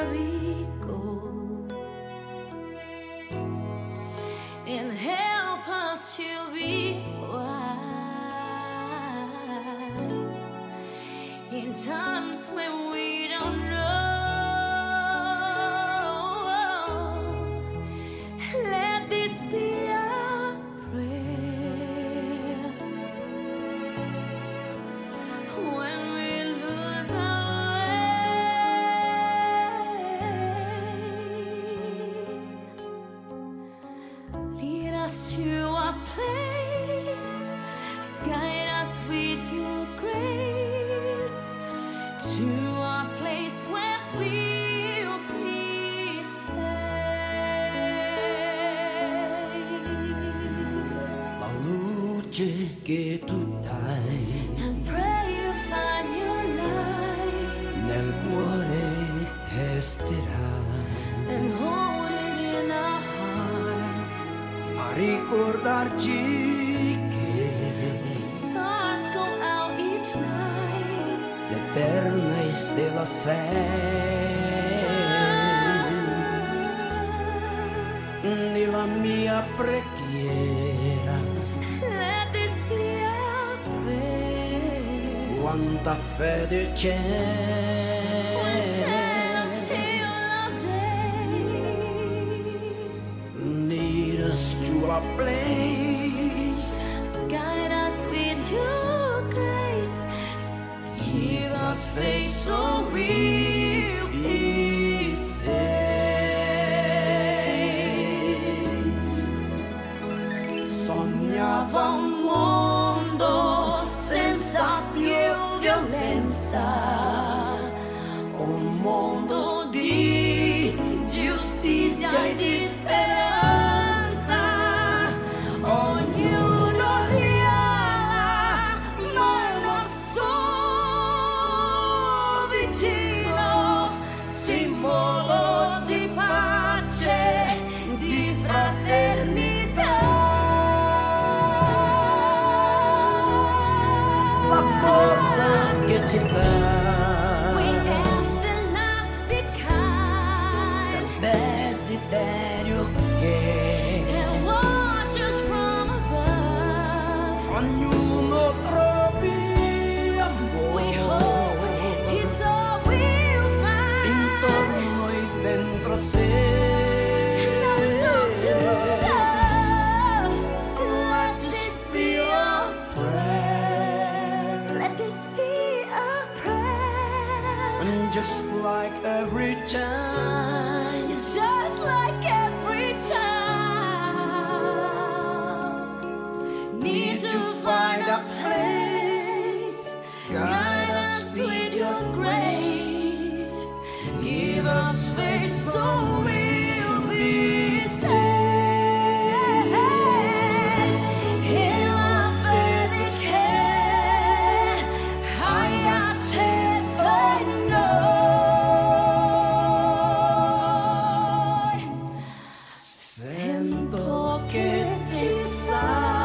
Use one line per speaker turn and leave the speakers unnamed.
carry luce che tu dai
And pray you find your light
nel cuore resterà
and hold it in our hearts.
a ricordarci che
Stars go out each night.
l'eterna stella sei nella mia preghiera quanta fede c'è. Need us to our place. It's just like every time. Need, to find
a place. God. 千と決
ちさ。